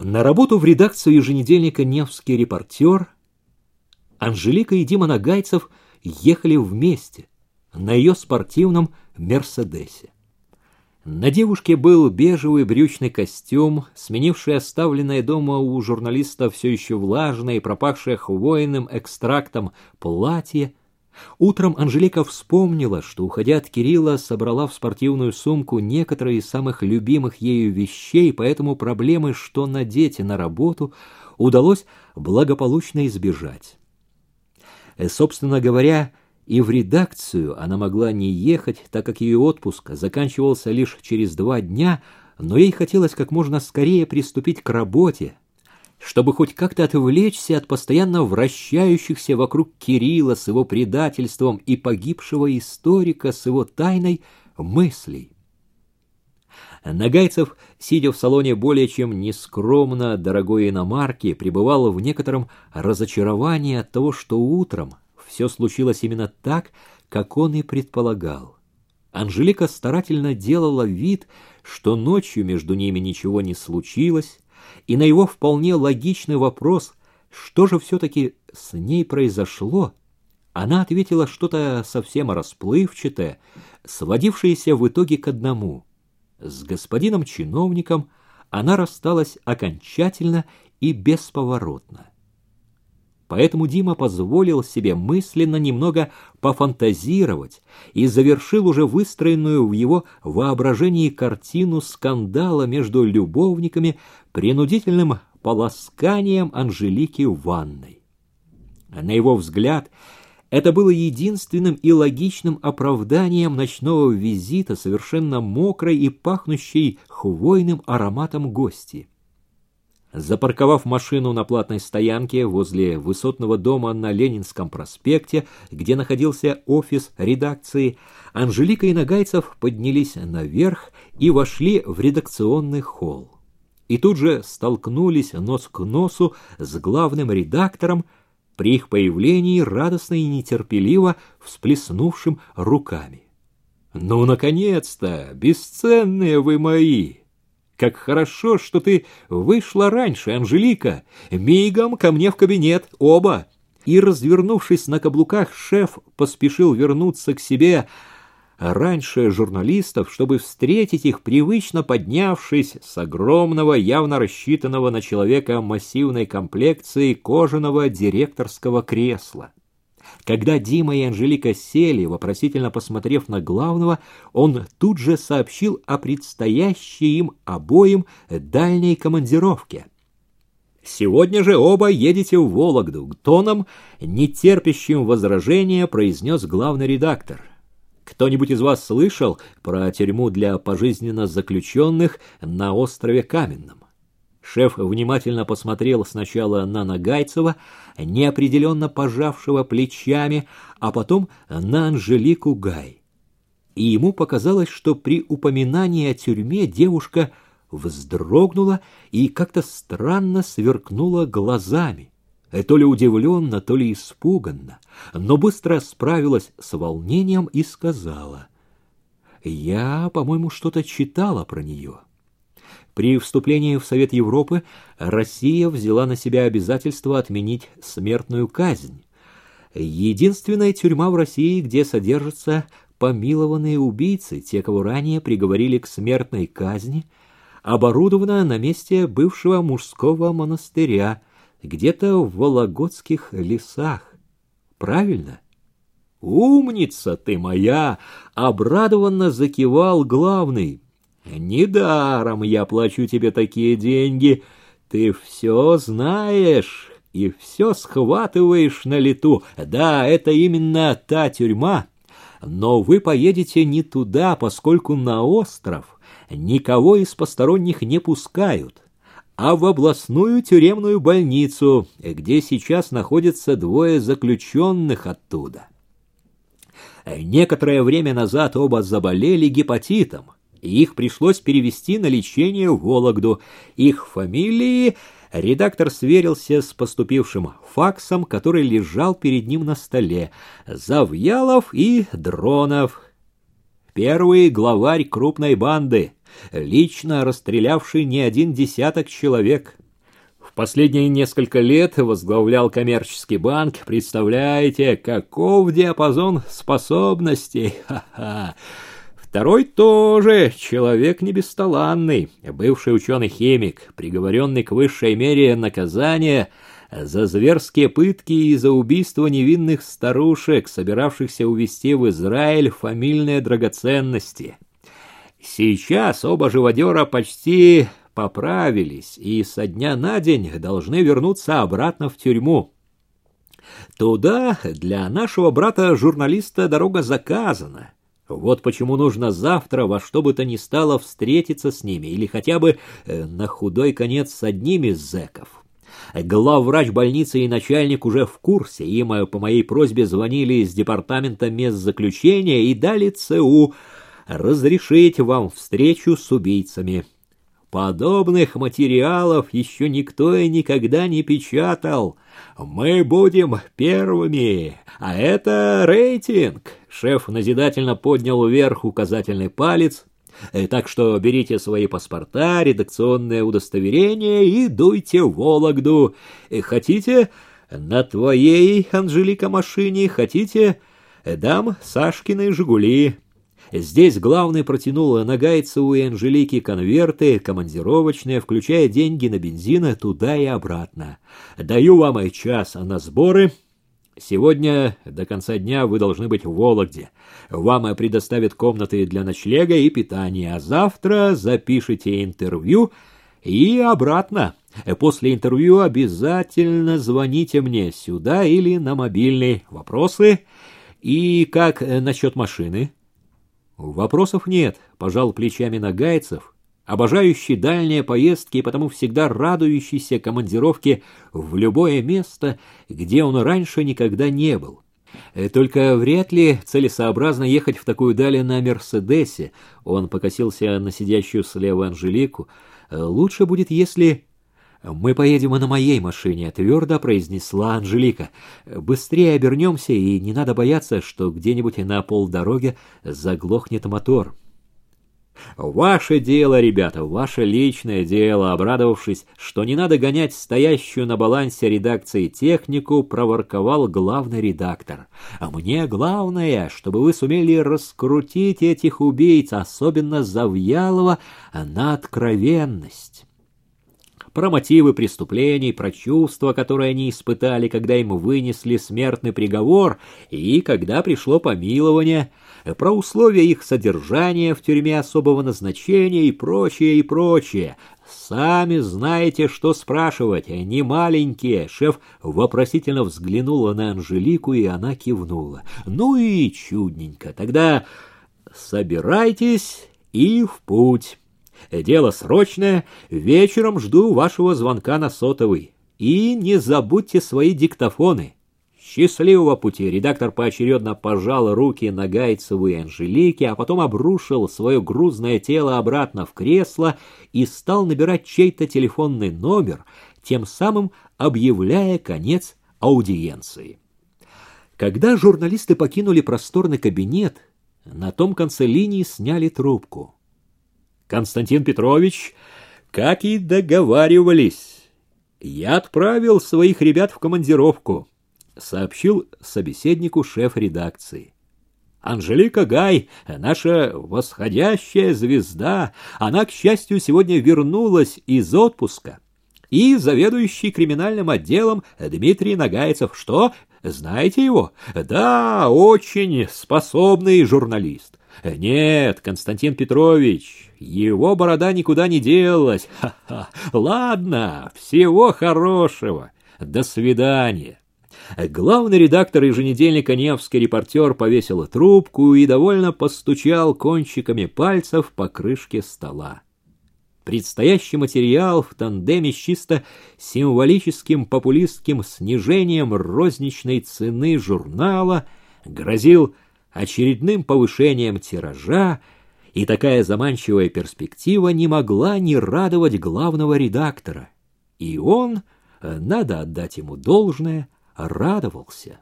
На работу в редакцию еженедельника «Невский репортер» Анжелика и Дима Нагайцев ехали вместе на ее спортивном «Мерседесе». На девушке был бежевый брючный костюм, сменивший оставленное дома у журналиста все еще влажное и пропахшее хвойным экстрактом платье, Утром Анжелика вспомнила, что, уходя от Кирилла, собрала в спортивную сумку некоторые из самых любимых ею вещей, поэтому проблемы, что надеть на работу, удалось благополучно избежать. Э, собственно говоря, и в редакцию она могла не ехать, так как ее отпуск заканчивался лишь через два дня, но ей хотелось как можно скорее приступить к работе, чтобы хоть как-то отвлечься от постоянно вращающихся вокруг Кирилла с его предательством и погибшего историка с его тайной мыслей. Нагайцев, сидя в салоне более чем нескромно дорогой иномарки, пребывал в некотором разочаровании от того, что утром все случилось именно так, как он и предполагал. Анжелика старательно делала вид, что ночью между ними ничего не случилось, и на его вполне логичный вопрос, что же все-таки с ней произошло, она ответила что-то совсем расплывчатое, сводившееся в итоге к одному. С господином чиновником она рассталась окончательно и бесповоротно. Поэтому Дима позволил себе мысленно немного пофантазировать и завершил уже выстроенную в его воображении картину скандала между любовниками принудительным полосканием Анжелики в ванной. На его взгляд, это было единственным и логичным оправданием ночного визита совершенно мокрой и пахнущей хвойным ароматом гости. Запарковав машину на платной стоянке возле высотного дома на Ленинском проспекте, где находился офис редакции, Анжелика и Нагайцев поднялись наверх и вошли в редакционный холл. И тут же столкнулись нос к носу с главным редактором, при их появлении радостно и нетерпеливо всплеснувшим руками. «Ну, наконец-то! Бесценные вы мои!» Как хорошо, что ты вышла раньше, Анжелика. Мигом ко мне в кабинет, оба. И, развернувшись на каблуках, шеф поспешил вернуться к себе раньше журналистов, чтобы встретить их, привычно поднявшись с огромного, явно рассчитанного на человека массивной комплекции кожаного директорского кресла. Когда Дима и Анжелика сели, вопросительно посмотрев на главного, он тут же сообщил о предстоящей им обоим дальней командировке. «Сегодня же оба едете в Вологду», — тоном, нетерпящим возражения, произнес главный редактор. «Кто-нибудь из вас слышал про тюрьму для пожизненно заключенных на острове Каменном?» Шеф внимательно посмотрел сначала на Нагайцева, неопределенно пожавшего плечами, а потом на Анжелику Гай. И ему показалось, что при упоминании о тюрьме девушка вздрогнула и как-то странно сверкнула глазами, то ли удивленно, то ли испуганно, но быстро справилась с волнением и сказала, «Я, по-моему, что-то читала про нее». При вступлении в Совет Европы Россия взяла на себя обязательство отменить смертную казнь. Единственная тюрьма в России, где содержатся помилованные убийцы, те, кого ранее приговорили к смертной казни, оборудована на месте бывшего мужского монастыря, где-то в Вологодских лесах. Правильно? «Умница ты моя!» — обрадованно закивал главный. Недаром я плачу тебе такие деньги. Ты все знаешь и все схватываешь на лету. Да, это именно та тюрьма. Но вы поедете не туда, поскольку на остров никого из посторонних не пускают, а в областную тюремную больницу, где сейчас находятся двое заключенных оттуда. Некоторое время назад оба заболели гепатитом и их пришлось перевести на лечение в Вологду. Их фамилии редактор сверился с поступившим факсом, который лежал перед ним на столе. Завьялов и Дронов. Первый главарь крупной банды, лично расстрелявший не один десяток человек — последние несколько лет возглавлял коммерческий банк. Представляете, каков диапазон способностей? Ха-ха. Второй тоже человек не бесталанный, бывший ученый-химик, приговоренный к высшей мере наказания за зверские пытки и за убийство невинных старушек, собиравшихся увезти в Израиль фамильные драгоценности. Сейчас оба живодера почти поправились и со дня на день должны вернуться обратно в тюрьму. Туда для нашего брата-журналиста дорога заказана. Вот почему нужно завтра во что бы то ни стало встретиться с ними, или хотя бы э, на худой конец с одним из зэков. Главврач больницы и начальник уже в курсе. Им по моей просьбе звонили из департамента мест заключения и дали ЦУ разрешить вам встречу с убийцами. Подобных материалов еще никто и никогда не печатал. Мы будем первыми, а это рейтинг. Шеф назидательно поднял вверх указательный палец. Э, так что берите свои паспорта, редакционное удостоверение и дуйте в Вологду. Э, хотите на твоей, Анжелика, машине, хотите дам Сашкины «Жигули». Здесь главный протянул Нагайцеву и Анжелике конверты, командировочные, включая деньги на бензин туда и обратно. Даю вам и час на сборы. Сегодня до конца дня вы должны быть в Вологде. Вам предоставят комнаты для ночлега и питания, а завтра запишите интервью и обратно. После интервью обязательно звоните мне сюда или на мобильный. Вопросы? И как насчет машины? Вопросов нет, пожал плечами Нагайцев, обожающий дальние поездки и потому всегда радующийся командировке в любое место, где он раньше никогда не был. Э, только вряд ли целесообразно ехать в такую даль на Мерседесе. Он покосился на сидящую слева Анжелику. Э, лучше будет, если «Мы поедем и на моей машине», — твердо произнесла Анжелика. «Быстрее обернемся, и не надо бояться, что где-нибудь на полдороге заглохнет мотор». «Ваше дело, ребята, ваше личное дело», обрадовавшись, что не надо гонять стоящую на балансе редакции технику, проворковал главный редактор. «А мне главное, чтобы вы сумели раскрутить этих убийц, особенно Завьялова, на откровенность» про мотивы преступлений, про чувства, которые они испытали, когда им вынесли смертный приговор и когда пришло помилование, про условия их содержания в тюрьме особого назначения и прочее, и прочее. Сами знаете, что спрашивать, не маленькие. Шеф вопросительно взглянула на Анжелику, и она кивнула. Ну и чудненько. Тогда собирайтесь и в путь. Дело срочное. Вечером жду вашего звонка на сотовый. И не забудьте свои диктофоны. Счастливого пути! Редактор поочередно пожал руки Нагайцеву и Анжелике, а потом обрушил свое грузное тело обратно в кресло и стал набирать чей-то телефонный номер, тем самым объявляя конец аудиенции. Когда журналисты покинули просторный кабинет, на том конце линии сняли трубку. Константин Петрович, как и договаривались, я отправил своих ребят в командировку, сообщил собеседнику шеф редакции. Анжелика Гай, наша восходящая звезда, она, к счастью, сегодня вернулась из отпуска. И заведующий криминальным отделом Дмитрий Нагайцев. Что? Знаете его? Да, очень способный журналист. Нет, Константин Петрович, его борода никуда не делась. Ха-ха. Ладно, всего хорошего. До свидания. Главный редактор еженедельника «Невский репортер» повесил трубку и довольно постучал кончиками пальцев по крышке стола. Предстоящий материал в тандеме с чисто символическим популистским снижением розничной цены журнала грозил очередным повышением тиража, и такая заманчивая перспектива не могла не радовать главного редактора. И он, надо отдать ему должное, радовался.